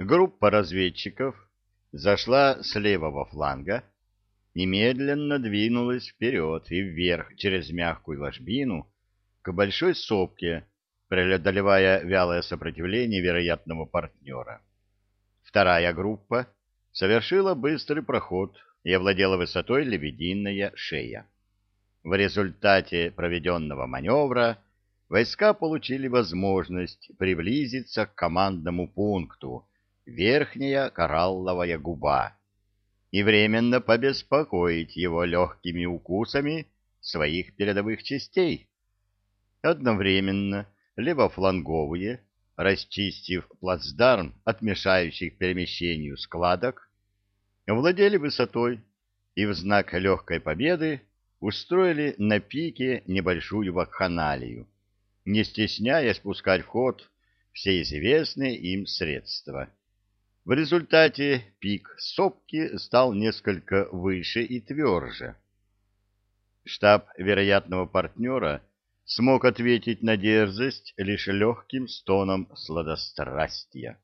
Группа разведчиков зашла с левого фланга, немедленно двинулась вперед и вверх через мягкую ложбину к большой сопке, преодолевая вялое сопротивление вероятного партнера. Вторая группа совершила быстрый проход и овладела высотой лебединая шея. В результате проведенного маневра войска получили возможность приблизиться к командному пункту Верхняя Коралловая губа и временно побеспокоить его легкими укусами своих передовых частей. Одновременно левофланговые, расчистив плацдарм от мешающих перемещению складок, владели высотой и в знак легкой победы устроили на пике небольшую вакханалию, не стесняясь пускать в ход все известные им средства. В результате пик сопки стал несколько выше и тверже. Штаб вероятного партнера смог ответить на дерзость лишь легким стоном сладострастия.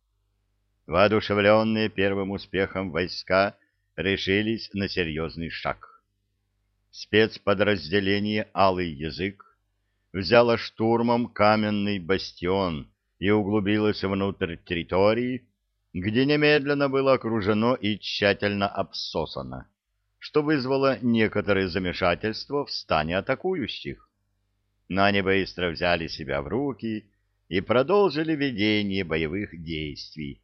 Воодушевленные первым успехом войска решились на серьезный шаг. Спецподразделение «Алый язык» взяло штурмом каменный бастион и углубилось внутрь территории, где немедленно было окружено и тщательно обсосано, что вызвало некоторое замешательство в стане атакующих. Но они быстро взяли себя в руки и продолжили ведение боевых действий,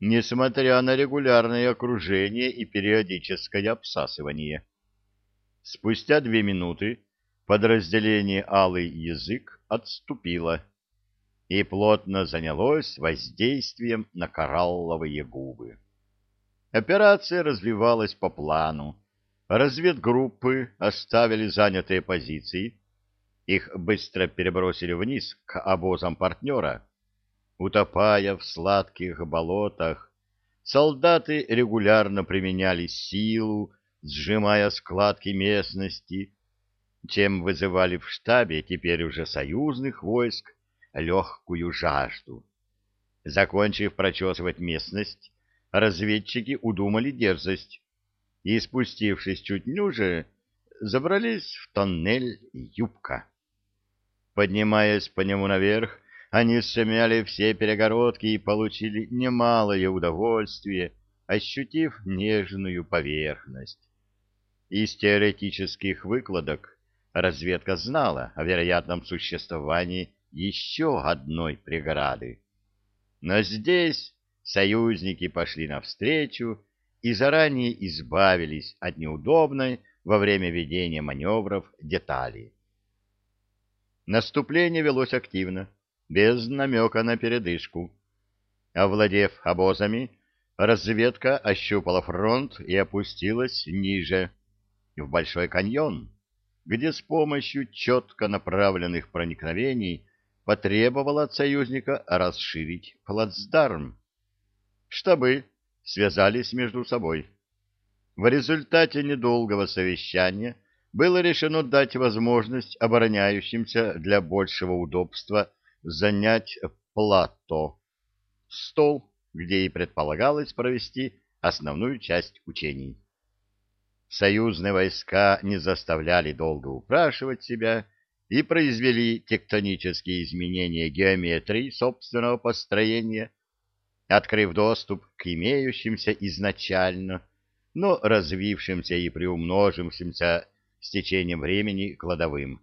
несмотря на регулярное окружение и периодическое обсасывание. Спустя две минуты подразделение «Алый язык» отступило и плотно занялось воздействием на коралловые губы. Операция развивалась по плану. Разведгруппы оставили занятые позиции, их быстро перебросили вниз к обозам партнера. Утопая в сладких болотах, солдаты регулярно применяли силу, сжимая складки местности, чем вызывали в штабе теперь уже союзных войск легкую жажду. Закончив прочесывать местность, разведчики удумали дерзость и, спустившись чуть ниже, забрались в тоннель Юбка. Поднимаясь по нему наверх, они смяли все перегородки и получили немалое удовольствие, ощутив нежную поверхность. Из теоретических выкладок разведка знала о вероятном существовании еще одной преграды. Но здесь союзники пошли навстречу и заранее избавились от неудобной во время ведения маневров детали. Наступление велось активно, без намека на передышку. Овладев обозами, разведка ощупала фронт и опустилась ниже, в Большой каньон, где с помощью четко направленных проникновений потребовала от союзника расширить плацдарм. Штабы связались между собой. В результате недолгого совещания было решено дать возможность обороняющимся для большего удобства занять плато, стол, где и предполагалось провести основную часть учений. Союзные войска не заставляли долго упрашивать себя и произвели тектонические изменения геометрии собственного построения, открыв доступ к имеющимся изначально, но развившимся и приумножившимся с течением времени кладовым.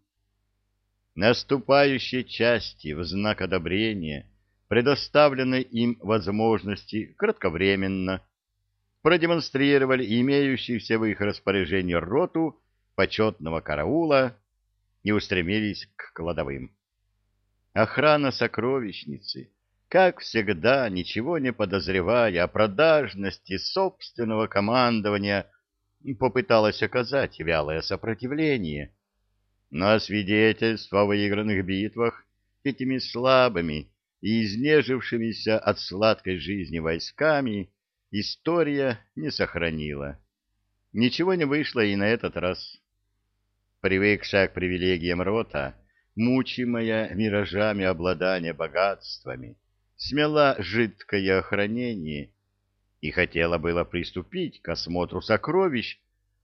Наступающие части в знак одобрения предоставленной им возможности кратковременно продемонстрировали имеющихся в их распоряжении роту почетного караула и устремились к кладовым. Охрана сокровищницы, как всегда, ничего не подозревая о продажности собственного командования, попыталась оказать вялое сопротивление. Но свидетельства о выигранных битвах этими слабыми и изнежившимися от сладкой жизни войсками история не сохранила. Ничего не вышло и на этот раз привыкшая к привилегиям рота, мучимая миражами обладания богатствами, смела жидкое охранение и хотела было приступить к осмотру сокровищ,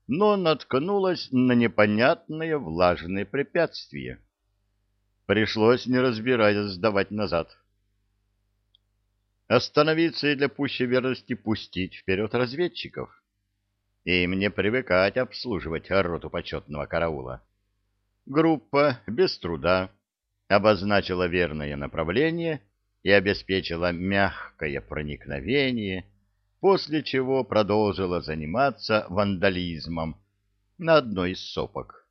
но наткнулась на непонятное влажное препятствие. Пришлось, не разбираясь, сдавать назад. Остановиться и для пущей верности пустить вперед разведчиков. И мне привыкать обслуживать роту почетного караула. Группа без труда обозначила верное направление и обеспечила мягкое проникновение, после чего продолжила заниматься вандализмом на одной из сопок.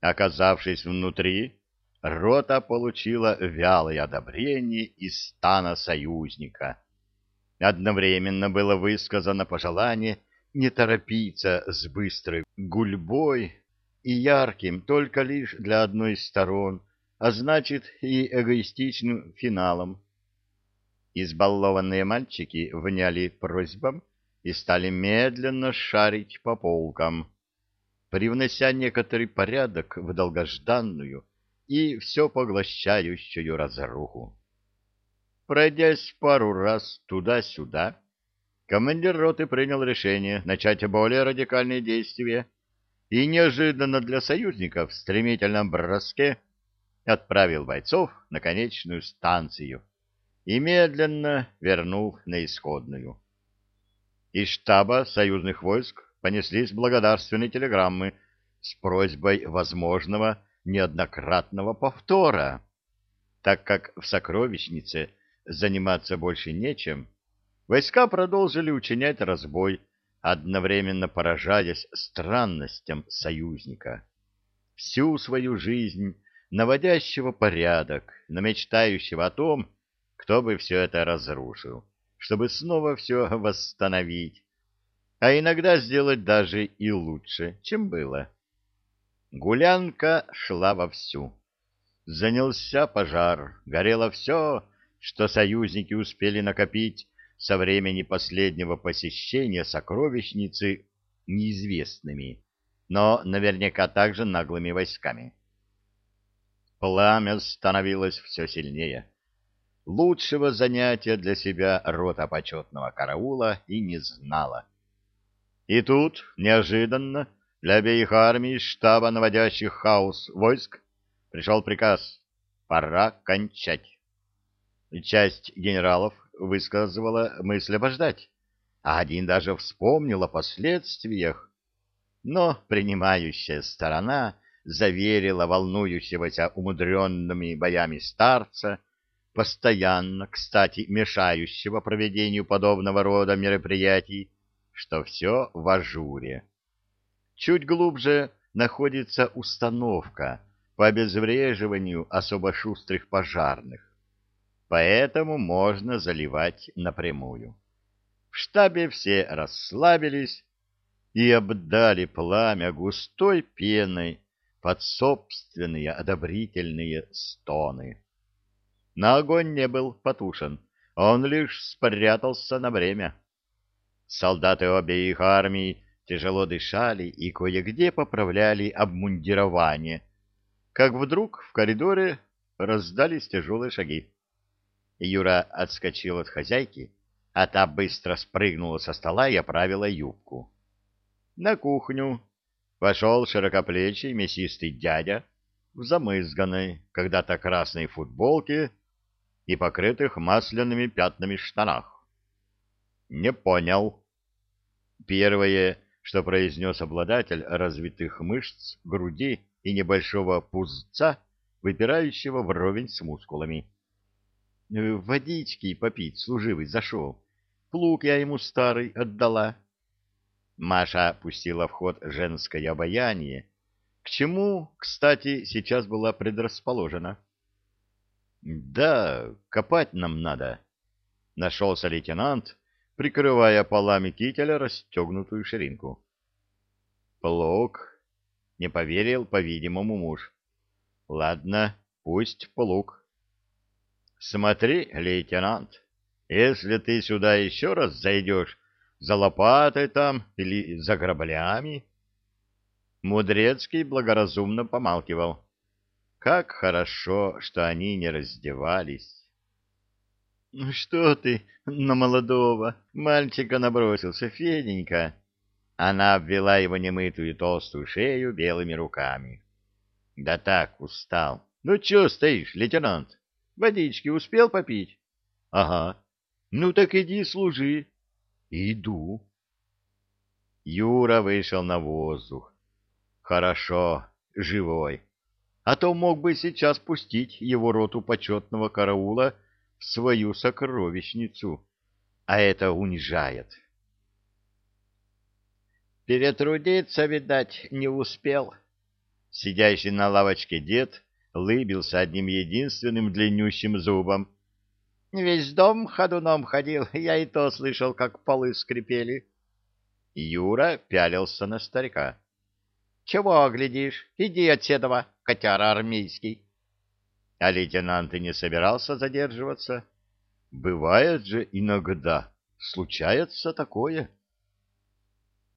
Оказавшись внутри, рота получила вялое одобрение из стана союзника. Одновременно было высказано пожелание не торопиться с быстрой гульбой и ярким только лишь для одной из сторон, а значит и эгоистичным финалом. Избалованные мальчики вняли просьбам и стали медленно шарить по полкам, привнося некоторый порядок в долгожданную и все поглощающую разруху. Пройдясь пару раз туда-сюда, командир роты принял решение начать более радикальные действия и неожиданно для союзников в стремительном броске отправил бойцов на конечную станцию и медленно вернул на исходную. Из штаба союзных войск понеслись благодарственные телеграммы с просьбой возможного неоднократного повтора, так как в сокровищнице заниматься больше нечем, войска продолжили учинять разбой, одновременно поражаясь странностям союзника. Всю свою жизнь наводящего порядок, но мечтающего о том, кто бы все это разрушил, чтобы снова все восстановить, а иногда сделать даже и лучше, чем было. Гулянка шла вовсю. Занялся пожар, горело все, что союзники успели накопить со времени последнего посещения сокровищницы неизвестными, но наверняка также наглыми войсками. Пламя становилось все сильнее. Лучшего занятия для себя рота почетного караула и не знала. И тут, неожиданно, для обеих армий штаба наводящих хаос войск пришел приказ «Пора кончать». Часть генералов высказывала мысль обождать, а один даже вспомнил о последствиях. Но принимающая сторона заверила волнующегося умудренными боями старца, постоянно, кстати, мешающего проведению подобного рода мероприятий, что все в ажуре. Чуть глубже находится установка по обезвреживанию особо шустрых пожарных. Поэтому можно заливать напрямую. В штабе все расслабились и обдали пламя густой пеной под собственные одобрительные стоны. Но огонь не был потушен, он лишь спрятался на время. Солдаты обеих армий тяжело дышали и кое-где поправляли обмундирование, как вдруг в коридоре раздались тяжелые шаги. Юра отскочил от хозяйки, а та быстро спрыгнула со стола и оправила юбку. На кухню вошел широкоплечий мясистый дядя в замызганной, когда-то красной футболке и покрытых масляными пятнами штанах. «Не понял». Первое, что произнес обладатель развитых мышц, груди и небольшого пузца, выпирающего вровень с мускулами. «Водички попить служивый зашел. Плуг я ему старый отдала». Маша пустила в ход женское обаяние, к чему, кстати, сейчас была предрасположена. «Да, копать нам надо», — нашелся лейтенант, прикрывая полами кителя расстегнутую ширинку. «Плуг», — не поверил, по-видимому, муж. «Ладно, пусть плуг». «Смотри, лейтенант, если ты сюда еще раз зайдешь за лопатой там или за граблями...» Мудрецкий благоразумно помалкивал. Как хорошо, что они не раздевались. Ну что ты на молодого мальчика набросился, Феденька? Она обвела его немытую толстую шею белыми руками. Да так, устал. Ну чё стоишь, лейтенант? Водички успел попить? Ага. Ну так иди служи. Иду. Юра вышел на воздух. Хорошо, живой. А то мог бы сейчас пустить его роту почетного караула в свою сокровищницу. А это унижает. Перетрудиться, видать, не успел. Сидящий на лавочке дед лыбился одним единственным длиннющим зубом. Весь дом ходуном ходил, я и то слышал, как полы скрипели. Юра пялился на старика. — Чего глядишь? Иди отседова, котяра армейский. А лейтенант и не собирался задерживаться. Бывает же иногда, случается такое. —